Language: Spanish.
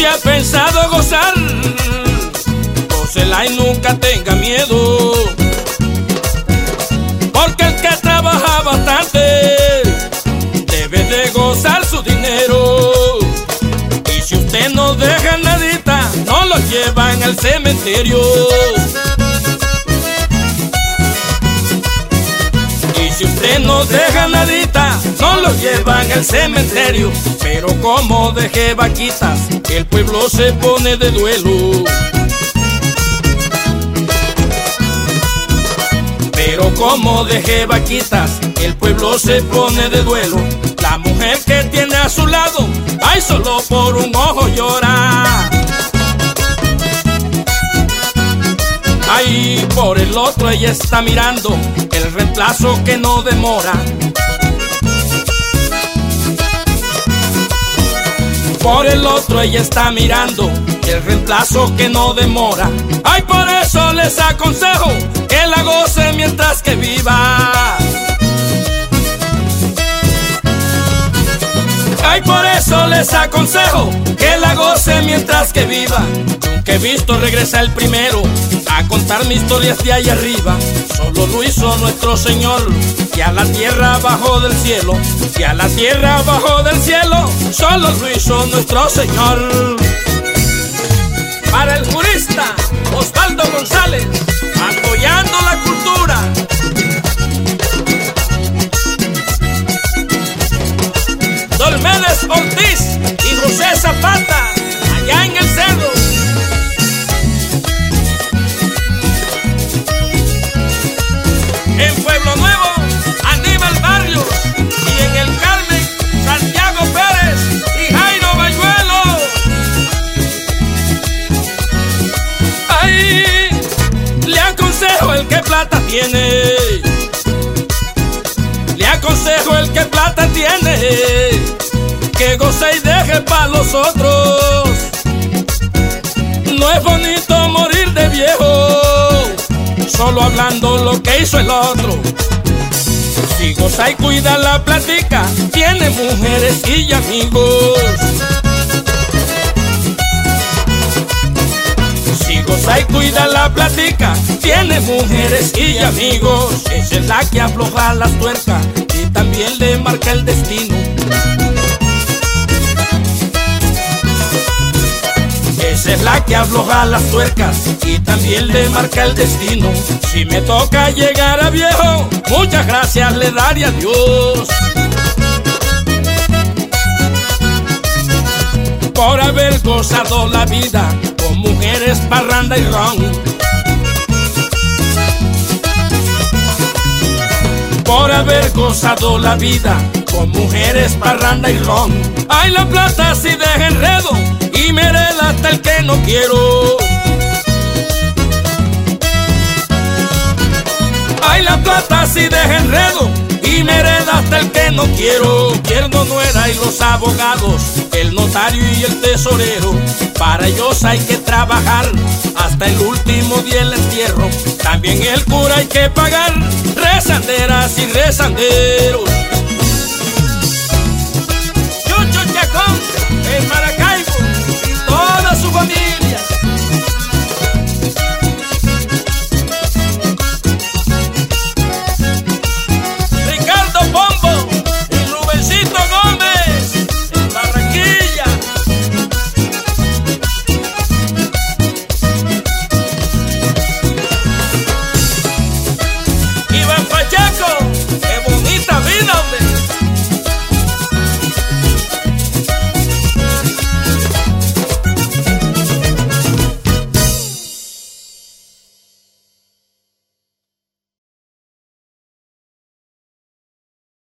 día he pensado gozar. Gócela y nunca tenga miedo. Porque el que trabaja bastante debe de gozar su dinero. Y si usted no deja nadita, no lo llevan al cementerio. Y si usted no deja nadita, lo llevan al cementerio. Pero como deje vaquitas, el pueblo se pone de duelo. Pero como deje vaquitas, el pueblo se pone de duelo. La mujer que tiene a su lado, ay, solo por un ojo llora. Ay, por el otro ella está mirando el reemplazo que no demora. Por el otro ella está mirando el reemplazo que no demora. Ay, por eso les aconsejo que la goce mientras que viva. Ay, por eso les aconsejo que la goce mientras que viva. Que visto regresa el primero a contar mis historias de ahí arriba. Solo lo hizo nuestro Señor, que a la tierra bajó del cielo, que a la tierra bajó del cielo. Solo lo hizo nuestro Señor. Zapata, allá en el cerro. En Pueblo Nuevo, Aníbal Barrios y en el Carmen, Santiago Pérez y Jairo Bayuelo. Ay, le aconsejo el que plata tiene. Le aconsejo el que plata tiene. Que goce y deje para los otros. No es bonito morir de viejo. Solo hablando lo que hizo el otro. Si goza y cuida la platica, tiene mujeres y amigos. Si goza y cuida la platica, tiene mujeres y amigos. Esa es la que afloja las tuercas y también le marca el destino. Es la que afloja las tuercas y también le marca el destino. Si me toca llegar a viejo, muchas gracias le daré a Dios. Por haber gozado la vida con mujeres, parranda y ron. Por haber gozado la vida con mujeres, parranda y ron. Ay, la plata si deja enredo y me hereda hasta el que no quiero. Ay, la plata si deja enredo y me hereda hasta el que no quiero. Pierdo nuera y los abogados, el notario y el tesorero. Para ellos hay que trabajar hasta el último día el entierro. También el cura hay que pagar, rezanderas y rezanderos.